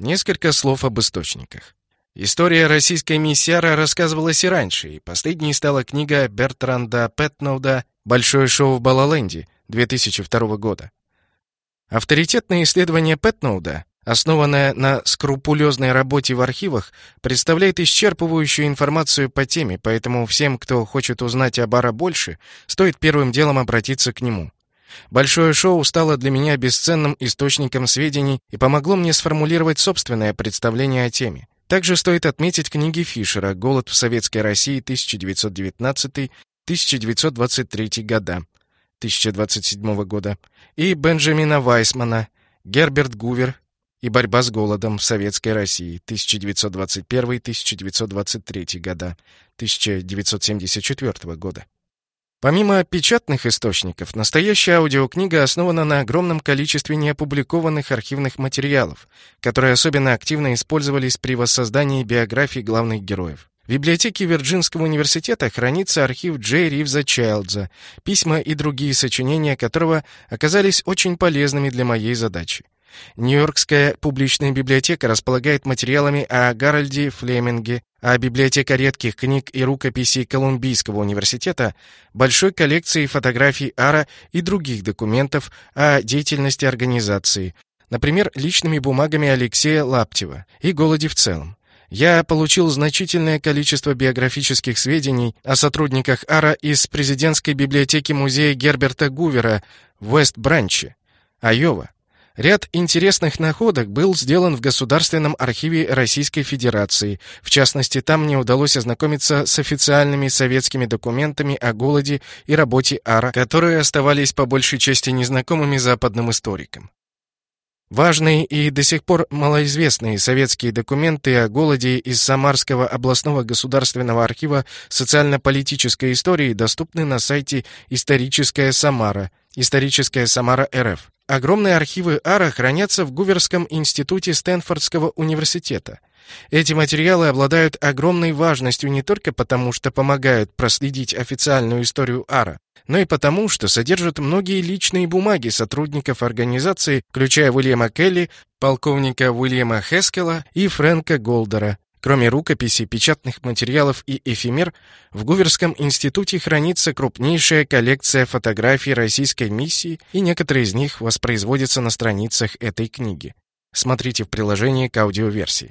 Несколько слов об источниках. История российской миссиара рассказывалась и раньше, и последней стала книга Бертранда Пэтноуда «Большое шоу в Балаленде» 2002 года. Авторитетное исследование Пэтноуда, основанное на скрупулезной работе в архивах, представляет исчерпывающую информацию по теме, поэтому всем, кто хочет узнать о Бара больше, стоит первым делом обратиться к нему. Большое шоу стало для меня бесценным источником сведений и помогло мне сформулировать собственное представление о теме. Также стоит отметить книги Фишера «Голод в Советской России 1919-1923 года» 1027 года и Бенджамина Вайсмана «Герберт Гувер и борьба с голодом в Советской России 1921-1923 года» 1974 года. Помимо печатных источников, настоящая аудиокнига основана на огромном количестве неопубликованных архивных материалов, которые особенно активно использовались при воссоздании биографий главных героев. В библиотеке Вирджинского университета хранится архив Джей Ривза Чайлдза, письма и другие сочинения которого оказались очень полезными для моей задачи. Нью-Йоркская публичная библиотека располагает материалами о Гарольде Флеминге, а библиотека редких книг и рукописей Колумбийского университета большой коллекцией фотографий Ара и других документов о деятельности организации, например, личными бумагами Алексея Лаптева и голоде в целом. Я получил значительное количество биографических сведений о сотрудниках АРА из президентской библиотеки музея Герберта Гувера в Вест-Бранче, Айова. Ряд интересных находок был сделан в Государственном архиве Российской Федерации. В частности, там мне удалось ознакомиться с официальными советскими документами о голоде и работе АРА, которые оставались по большей части незнакомыми западным историкам. Важные и до сих пор малоизвестные советские документы о голоде из Самарского областного государственного архива социально-политической истории доступны на сайте «Историческая Самара», «Историческая Самара РФ». Огромные архивы АРА хранятся в Гуверском институте Стэнфордского университета. Эти материалы обладают огромной важностью не только потому, что помогают проследить официальную историю АРА, но и потому, что содержат многие личные бумаги сотрудников организации, включая Уильяма Келли, полковника Уильяма Хескела и Фрэнка Голдера, Кроме рукописей, печатных материалов и эфемер, в Гуверском институте хранится крупнейшая коллекция фотографий российской миссии, и некоторые из них воспроизводятся на страницах этой книги. Смотрите в приложении к аудиоверсии.